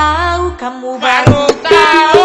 tahu kamu baru tahu.